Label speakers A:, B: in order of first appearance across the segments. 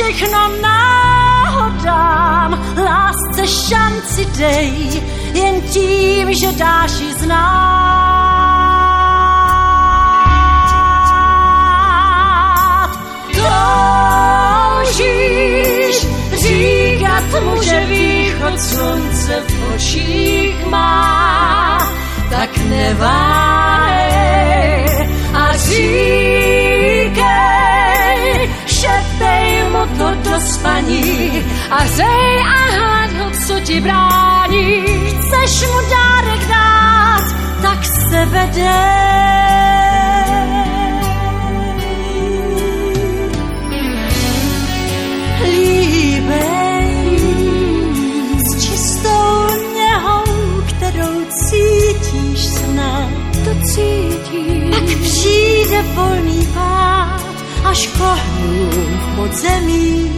A: všechno náhodám, lásce šanci dej, jen tím, že dáš ji znát. Toužíš říkat mu, že východ slunce v očích má, tak neváhej a spaní a ho, co ti brání. Chceš mu dárek dát, tak se vedej. Líbej s čistou něhou, kterou cítíš snad.
B: To cítím,
A: Pak přijde volný pád, až kohnu v podzemí,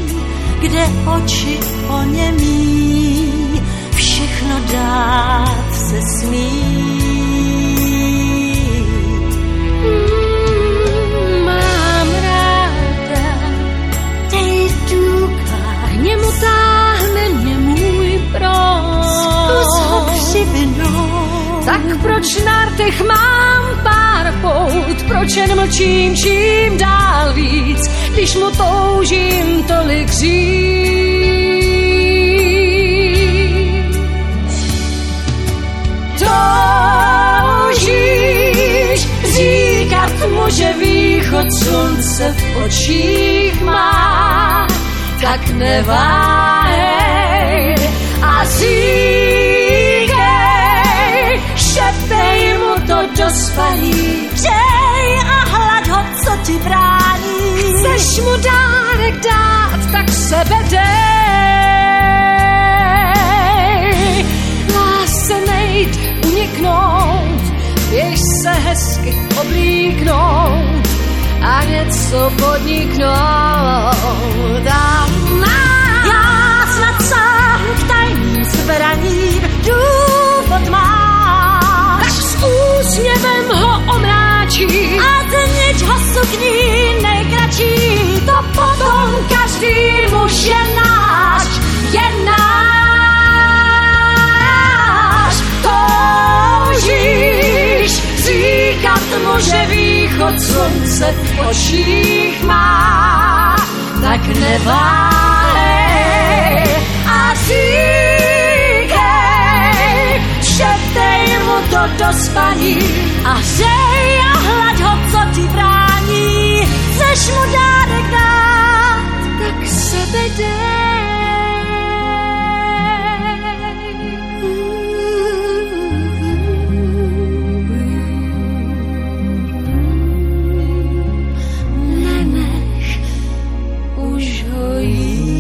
A: kde oči oněmí, všechno dát se smí.
B: mm, mám ráda,
A: Dej důkaz,
B: k němu táhne mě můj
A: zkus ho přivinout.
B: Tak proč na rtech mám pout, proč jen mlčím čím dál víc, když mu toužím tolik říct. Toužíš říkat mu, že východ slunce v očích má, tak neváhej spaní.
A: Dej a hlad ho, co ti brání.
B: Chceš mu dárek dát, tak sebe dej. Lásce nejde uniknout, běž se hezky oblíknout a něco podniknout. A má
A: Já snad sáhnu k tajným zbraním, důvod máš. Každý muž je náš, je náš.
B: toužíš říkat mu, že východ slunce v očích má, tak neváhej a říkej, šeptej mu to do spaní
A: A řej
B: free.